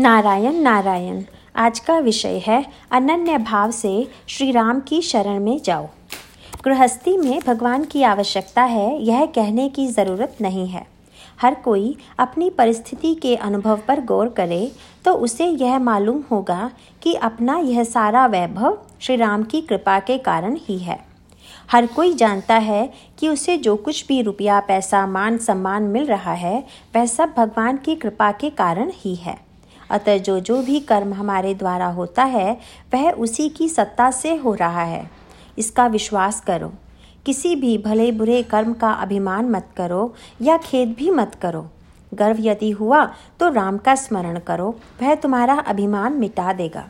नारायण नारायण। आज का विषय है, अनन्य भाव से श्री राम की शरण में जाओ। गृहस्थी में भगवान की आवश्यकता है, यह कहने की ज़रूरत नहीं है। हर कोई अपनी परिस्थिति के अनुभव पर गौर करे तो उसे यह मालूम होगा कि अपना यह सारा वैभव श्री राम की कृपा के कारण ही है। हर कोई जानता है कि उसे जो कुछ भी रुपया, पैसा, मान, सम्मान मिल रहा है, वह सब भगवान की कृपा के कारण ही है। अतः जो जो भी कर्म हमारे द्वारा होता है, वह उसी की सत्ता से हो रहा है। इसका विश्वास करो। किसी भी भले बुरे कर्म का अभिमान मत करो या खेद भी मत करो। गर्व यदि हुआ तो राम का स्मरण करो। वह तुम्हारा अभिमान मिटा देगा।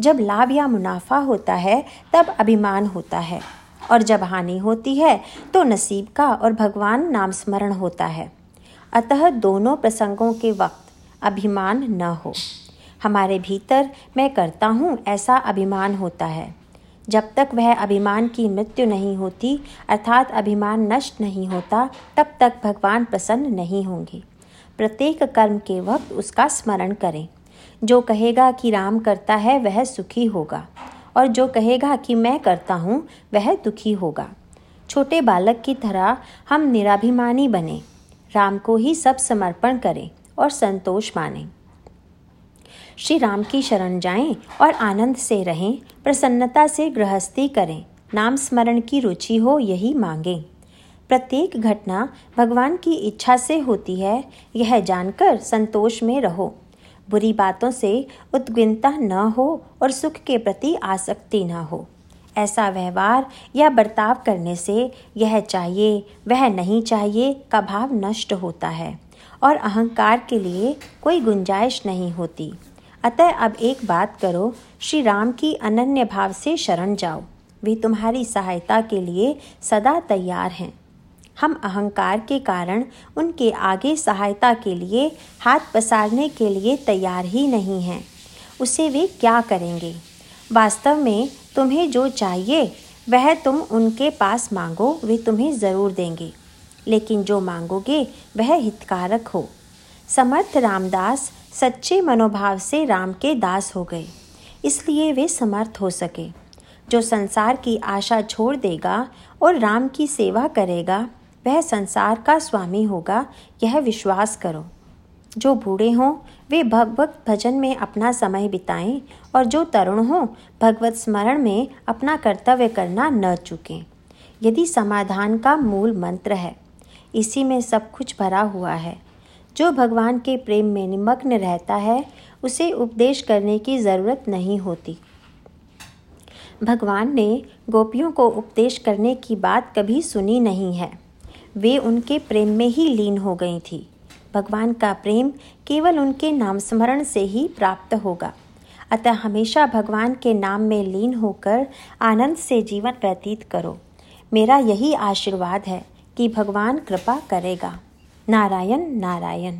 जब लाभ या मुनाफा होता है, तब अभिमान होता है। और जब हानि होती है तो नसीब का और भगवान नाम स्मरण होता है। अतः दोनों प्रसंगों के वक्त अभिमान न हो। हमारे भीतर मैं करता हूँ ऐसा अभिमान होता है। जब तक वह अभिमान की मृत्यु नहीं होती, अर्थात अभिमान नष्ट नहीं होता, तब तक भगवान प्रसन्न नहीं होंगे। प्रत्येक कर्म के वक्त उसका स्मरण करें। जो कहेगा कि राम करता है, वह सुखी होगा। और जो कहेगा कि मैं करता हूँ, वह दुखी होगा। छोटे बालक की तरह हम निराभिमानी बने। राम को ही सब समर्पण करें। और संतोष माने। श्री राम की शरण जाएँ और आनंद से रहें, प्रसन्नता से गृहस्थी करें, नाम स्मरण की रुचि हो यही मांगें। प्रत्येक घटना भगवान की इच्छा से होती है, यह जानकर संतोष में रहो। बुरी बातों से उद्विनता न हो और सुख के प्रति आसक्ति न हो। ऐसा व्यवहार या बर्ताव करने से यह चाहिए, वह नहीं चाहिए का भाव नष्ट होता है। और अहंकार के लिए कोई गुंजाइश नहीं होती। अतः अब एक बात करो श्री राम की अनन्य भाव से शरण जाओ। वे तुम्हारी सहायता के लिए सदा तैयार हैं। हम अहंकार के कारण उनके आगे सहायता के लिए, हाथ पसारने के लिए तैयार ही नहीं हैं। उसे वे क्या करेंगे? वास्तव में तुम्हें जो चाहिए, वह तुम उनके पास मांगो, वे तुम्हें ज़रूर देंगे। लेकिन जो मांगोगे, वह हितकारक हो। समर्थ रामदास सच्चे मनोभाव से राम के दास हो गए। इसलिए वे समर्थ हो सके। जो संसार की आशा छोड़ देगा और राम की सेवा करेगा, वह संसार का स्वामी होगा, यह विश्वास करो। जो बूढ़े हों, वे भगवत भजन में अपना समय बिताएँ और जो तरुण हों, भगवत स्मरण में अपना कर्तव्य करना न चुकें। यदि समाधान का मूल मंत्र है इसी में सब कुछ भरा हुआ है। जो भगवान के प्रेम में निमग्न रहता है, उसे उपदेश करने की ज़रूरत नहीं होती। भगवान ने गोपियों को उपदेश करने की बात कभी सुनी नहीं है। वे उनके प्रेम में ही लीन हो गई थी। भगवान का प्रेम केवल उनके नाम स्मरण से ही प्राप्त होगा। अतः हमेशा भगवान के नाम में लीन होकर आनंद से जीवन व्यतीत करो। मेरा यही आशीर्वाद है कि भगवान कृपा करेगा। नारायण नारायण।